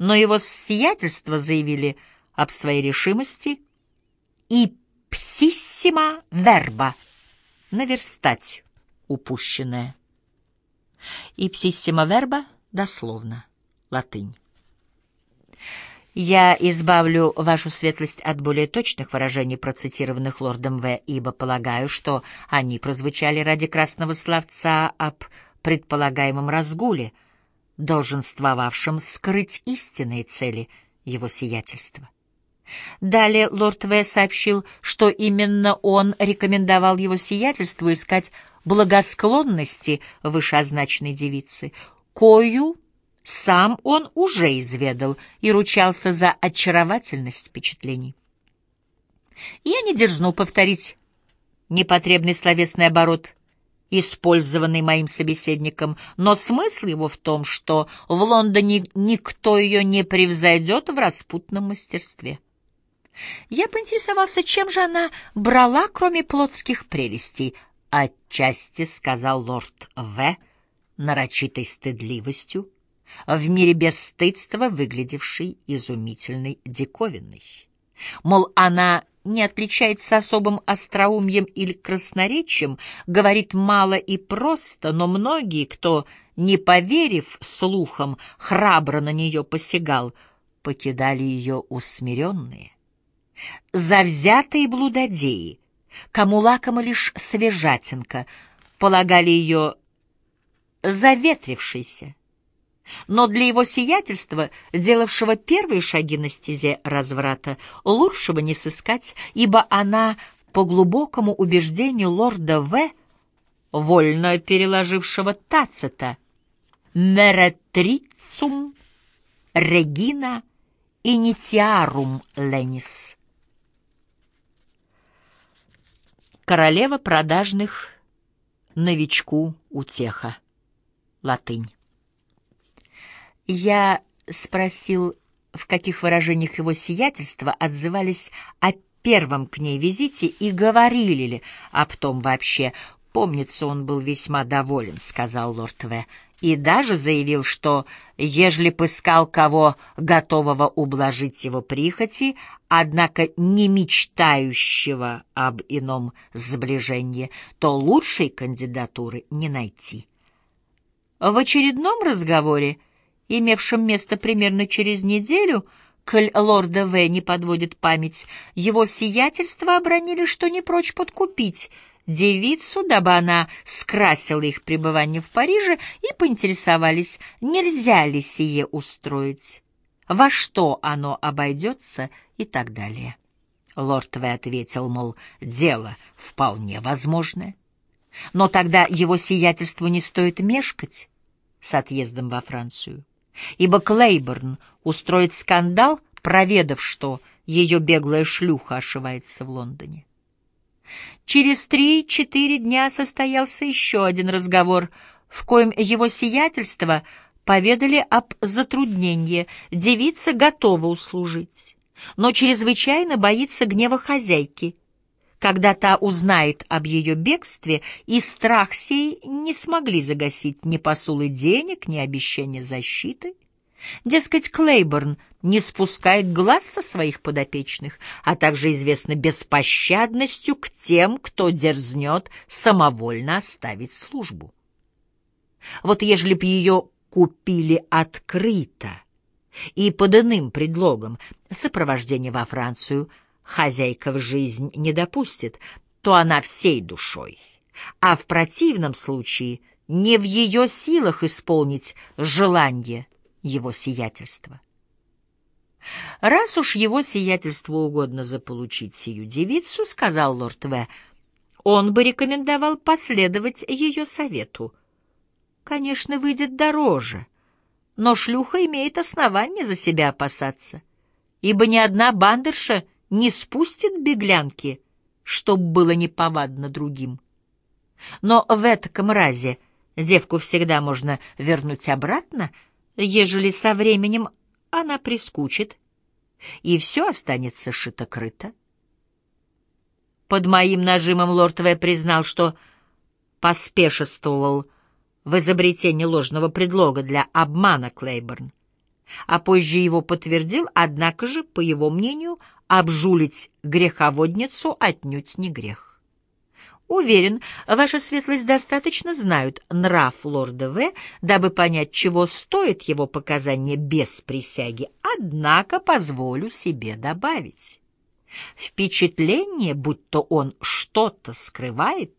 но его сиятельство заявили об своей решимости и псиссима верба наверстать упущенное. И псиссима верба дословно, латынь. Я избавлю вашу светлость от более точных выражений, процитированных лордом В., ибо полагаю, что они прозвучали ради красного словца об предполагаемом разгуле, долженствовавшем скрыть истинные цели его сиятельства. Далее лорд В. сообщил, что именно он рекомендовал его сиятельству искать благосклонности вышеозначенной девицы, кою сам он уже изведал и ручался за очаровательность впечатлений. Я не дерзнул повторить непотребный словесный оборот, использованный моим собеседником, но смысл его в том, что в Лондоне никто ее не превзойдет в распутном мастерстве. Я поинтересовался, чем же она брала, кроме плотских прелестей. «Отчасти», — сказал лорд В., нарочитой стыдливостью, в мире бесстыдства, выглядевшей изумительной диковинной. Мол, она не отличается особым остроумием или красноречием, говорит мало и просто, но многие, кто, не поверив слухам, храбро на нее посягал, покидали ее усмиренные. Завзятые блудодеи, кому лакома лишь свежатинка, полагали ее заветрившейся, но для его сиятельства, делавшего первые шаги на стезе разврата, лучшего не сыскать, ибо она, по глубокому убеждению лорда В., вольно переложившего Тацита, «меретрицум регина инитиарум ленис». Королева продажных новичку утеха. Латынь. Я спросил, в каких выражениях его сиятельства отзывались о первом к ней визите и говорили ли об том вообще. «Помнится, он был весьма доволен», — сказал лорд В., и даже заявил, что, ежели пыскал кого, готового ублажить его прихоти, однако не мечтающего об ином сближении, то лучшей кандидатуры не найти. В очередном разговоре имевшем место примерно через неделю, коль лорда В. не подводит память, его сиятельство обронили, что не прочь подкупить девицу, дабы она скрасила их пребывание в Париже, и поинтересовались, нельзя ли сие устроить, во что оно обойдется и так далее. Лорд В. ответил, мол, дело вполне возможное. Но тогда его сиятельству не стоит мешкать с отъездом во Францию ибо Клейборн устроит скандал, проведав, что ее беглая шлюха ошивается в Лондоне. Через три-четыре дня состоялся еще один разговор, в коем его сиятельство поведали об затруднении. Девица готова услужить, но чрезвычайно боится гнева хозяйки, когда та узнает об ее бегстве, и страх сей не смогли загасить ни посулы денег, ни обещания защиты. Дескать, Клейборн не спускает глаз со своих подопечных, а также известна беспощадностью к тем, кто дерзнет самовольно оставить службу. Вот ежели б ее купили открыто и под иным предлогом сопровождение во Францию — хозяйка в жизнь не допустит, то она всей душой. А в противном случае не в ее силах исполнить желание его сиятельства. «Раз уж его сиятельству угодно заполучить сию девицу, — сказал лорд В., — он бы рекомендовал последовать ее совету. Конечно, выйдет дороже, но шлюха имеет основание за себя опасаться, ибо ни одна бандерша — не спустит беглянки, чтоб было неповадно другим. Но в этом разе девку всегда можно вернуть обратно, ежели со временем она прискучит, и все останется шито-крыто. Под моим нажимом лорд В. признал, что поспешествовал в изобретении ложного предлога для обмана Клейборн а позже его подтвердил, однако же, по его мнению, обжулить греховодницу отнюдь не грех. Уверен, ваша светлость достаточно знают нрав лорда В, дабы понять, чего стоит его показания без присяги, однако позволю себе добавить. Впечатление, будто он что-то скрывает,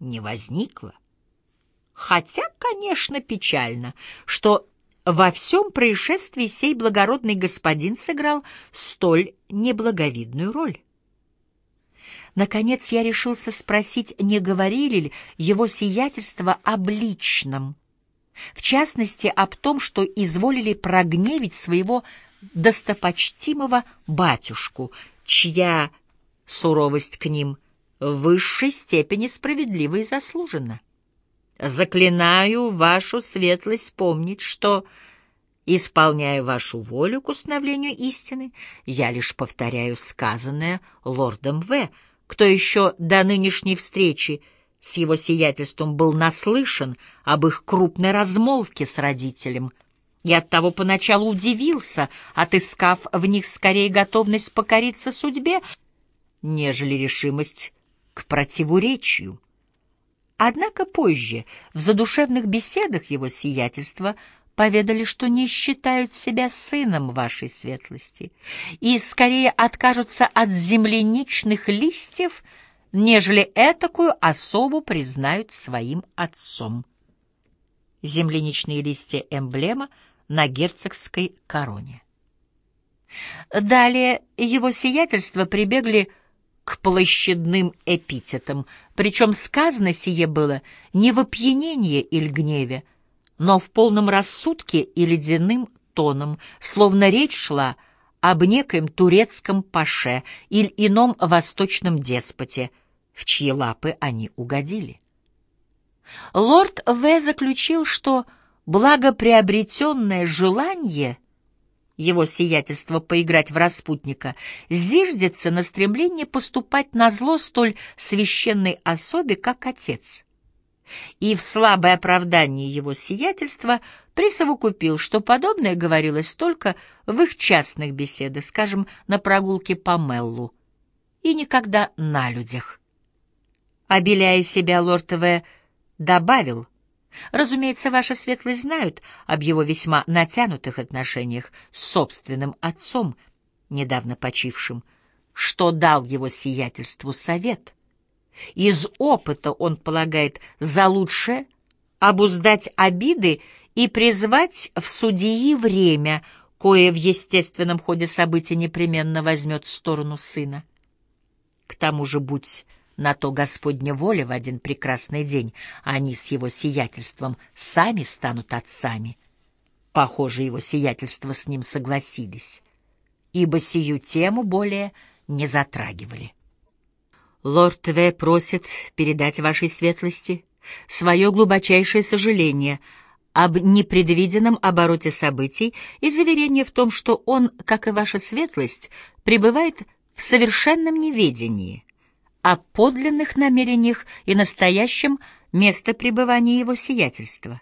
не возникло. Хотя, конечно, печально, что во всем происшествии сей благородный господин сыграл столь неблаговидную роль. Наконец я решился спросить, не говорили ли его сиятельство об личном, в частности, об том, что изволили прогневить своего достопочтимого батюшку, чья суровость к ним в высшей степени справедлива и заслужена. Заклинаю вашу светлость помнить, что, исполняя вашу волю к установлению истины, я лишь повторяю сказанное лордом В., кто еще до нынешней встречи с его сиятельством был наслышан об их крупной размолвке с родителем, и оттого поначалу удивился, отыскав в них скорее готовность покориться судьбе, нежели решимость к противоречию. Однако позже, в задушевных беседах его сиятельства, поведали, что не считают себя сыном вашей светлости и скорее откажутся от земляничных листьев, нежели этакую особу признают своим отцом. Земляничные листья — эмблема на герцогской короне. Далее его сиятельство прибегли к площадным эпитетам, причем сказано сие было не в опьянении или гневе, но в полном рассудке и ледяным тоном, словно речь шла об некоем турецком паше или ином восточном деспоте, в чьи лапы они угодили. Лорд В. заключил, что благоприобретенное желание — его сиятельство поиграть в распутника, зиждется на стремлении поступать на зло столь священной особе, как отец. И в слабое оправдание его сиятельства присовокупил, что подобное говорилось только в их частных беседах, скажем, на прогулке по Меллу, и никогда на людях. Обеляя себя, лорд добавил, Разумеется, ваша светлость знают об его весьма натянутых отношениях с собственным отцом, недавно почившим, что дал его сиятельству совет. Из опыта он полагает за лучшее обуздать обиды и призвать в судьи время, кое в естественном ходе событий непременно возьмет сторону сына. К тому же, будь на то Господня воля в один прекрасный день, они с его сиятельством сами станут отцами. Похоже, его сиятельство с ним согласились, ибо сию тему более не затрагивали. Лорд В. просит передать вашей светлости свое глубочайшее сожаление об непредвиденном обороте событий и заверение в том, что он, как и ваша светлость, пребывает в совершенном неведении — о подлинных намерениях и настоящем место пребывания его сиятельства.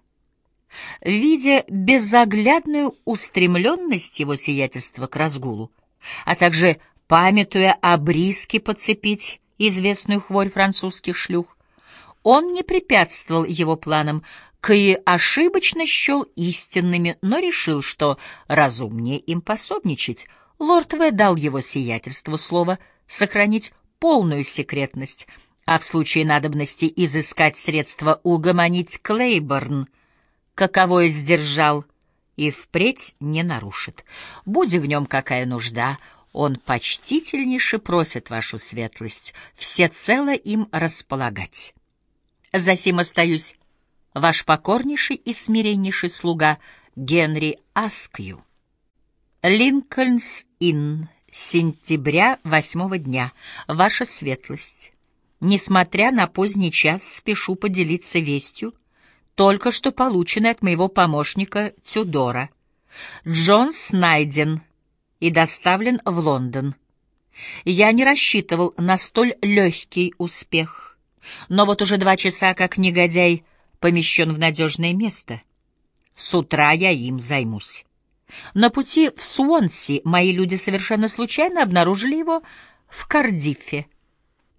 Видя безоглядную устремленность его сиятельства к разгулу, а также памятуя об риске подцепить известную хворь французских шлюх, он не препятствовал его планам, кои ошибочно счел истинными, но решил, что разумнее им пособничать. Лорд В. дал его сиятельству слово сохранить полную секретность, а в случае надобности изыскать средства угомонить Клейборн, каковое сдержал и впредь не нарушит. Будь в нем какая нужда, он почтительнейше просит вашу светлость всецело им располагать. Засим остаюсь ваш покорнейший и смиреннейший слуга Генри Аскью. Линкольнс-Инн, сентября восьмого дня. Ваша светлость, несмотря на поздний час, спешу поделиться вестью, только что полученной от моего помощника Тюдора. Джонс найден и доставлен в Лондон. Я не рассчитывал на столь легкий успех, но вот уже два часа как негодяй помещен в надежное место. С утра я им займусь. На пути в Суонси мои люди совершенно случайно обнаружили его в Кардифе.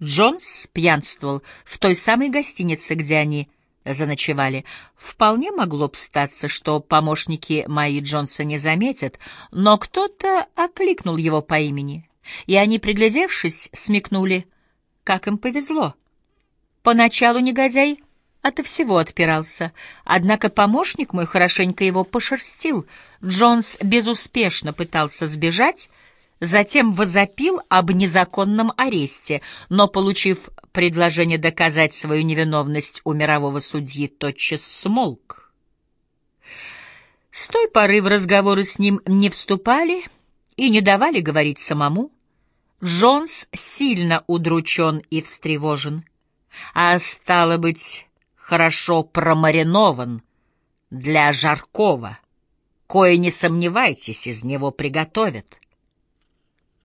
Джонс пьянствовал в той самой гостинице, где они заночевали. Вполне могло б статься, что помощники мои Джонса не заметят, но кто-то окликнул его по имени, и они, приглядевшись, смекнули, как им повезло. Поначалу негодяй ото всего отпирался, однако помощник мой хорошенько его пошерстил. Джонс безуспешно пытался сбежать, затем возопил об незаконном аресте, но, получив предложение доказать свою невиновность у мирового судьи, тотчас смолк. С той поры в разговоры с ним не вступали и не давали говорить самому. Джонс сильно удручен и встревожен, а, стало быть, хорошо промаринован для жаркого, кое, не сомневайтесь, из него приготовят.